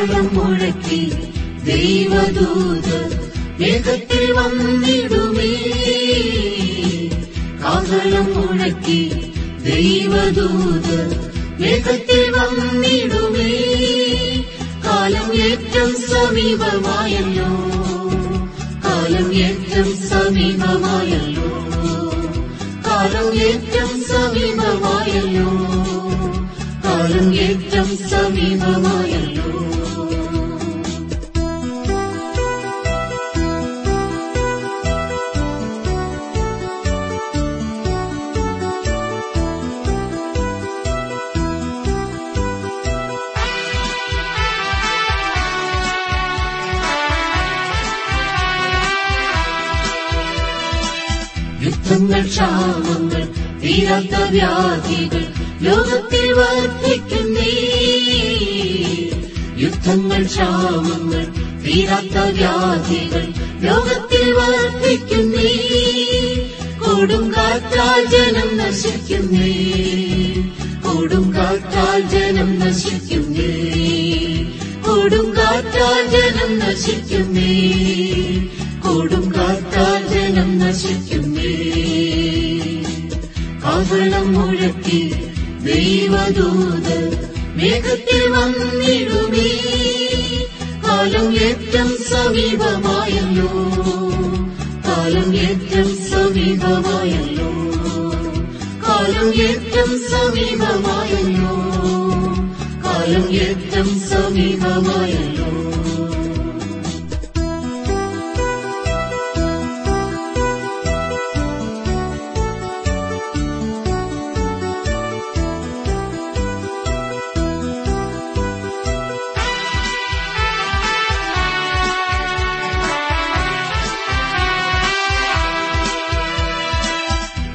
കാഹളം മുഴക്കി ദൈവദൂത് വേഗത്തിൽ വന്നിടുമേ. കാഹളം മുഴക്കി ദൈവദൂത് വേഗത്തിൽ വന്നിടുമേ. കാലം ഏറ്റം സമീപമായല്ലോ. കാലം ഏറ്റം സമീപമായല്ലോ. കാലം ഏറ്റം സമീപമായല്ലോ. കാലം ഏറ്റം സമീപമായല്ലോ. യുദ്ധങ്ങൾ ക്ഷാമങ്ങൾ തീരാത്ത വ്യാധികൾ ലോകത്തിൽ വർദ്ധിക്കുന്നേ. യുദ്ധങ്ങൾ ക്ഷാമങ്ങൾ തീരാത്ത വ്യാധികൾ ലോകത്തിൽ വർദ്ധിക്കുന്നേ. കൊടുങ്കാറ്റാൽ ജനം നശിക്കുന്നേ. കൊടുങ്കാറ്റാൽ ജനം നശിക്കുന്നേ. കൊടുങ്കാറ്റാൽ ജനം നശിക്കുന്നേ. കൊടുങ്കാറ്റാൽ ജനം നശിക്കുന്നേ. കാഹളം മുഴക്കി ദൈവദൂത് മേഘത്തിൽ വന്നിടുമേ. കാലം ഏറ്റം സമീപമായല്ലോ. കാലം ഏറ്റം സമീപമായല്ലോ. കാലം ഏറ്റം സമീപമായല്ലോ. കാലം ഏറ്റം സമീപമായല്ലോ.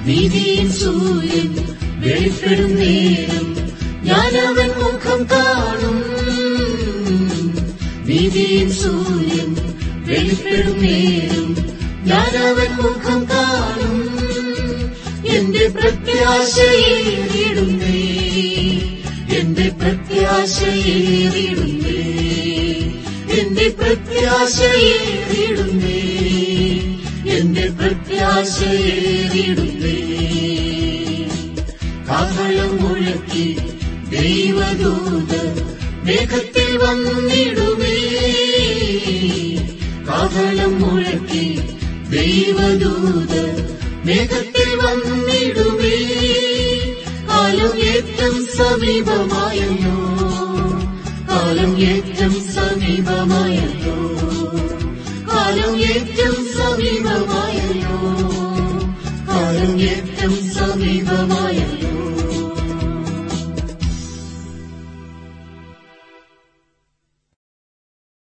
നീതിയിൻ സൂര്യൻ വെളിപ്പെടും നേരം ഞാൻ മുഖം കാണും. നീതിയിൻ സൂര്യൻ വെളിപ്പെടും നേരം ഞാൻ മുഖം കാണും. എന്റെ പ്രത്യാശയേറിയിടുന്നേ എന്റെ പ്രത്യാശയേറിയിടുന്നേ എന്റെ പ്രത്യാശയേറിയിടുന്നേ. പ്രത്യാശയേറിടുന്നേ കാഹളം മുഴക്കി ദൈവദൂത് മേഘത്തിൽ വന്നിടുമേ. കാഹളം മുഴക്കി ദൈവദൂത് മേഘത്തിൽ വന്നിടുമേ. കാലം ഏറ്റം സമീപമായല്ലോ. കാലം ഏറ്റം സമീപമായല്ലോ. കാലം ഏറ്റവും സമീപമായല്ലോ. കാലം ഏറ്റവും